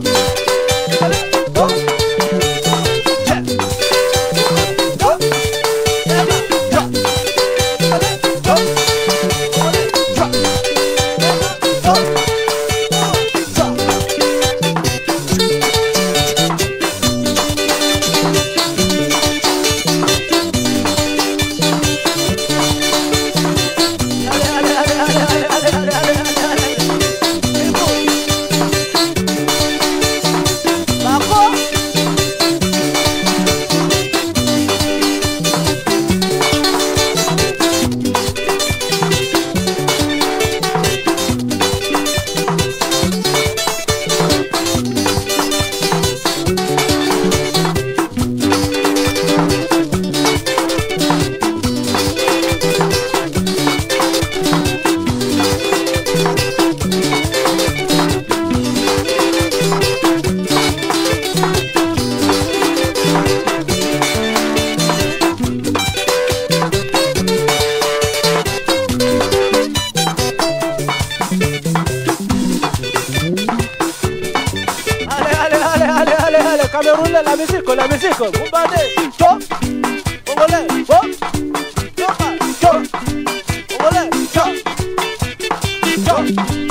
Eso. Roule la musique, la musique. Vous bandez. Cho. Congolais. Cho. Cho. Cho. Congolais. Cho. Cho.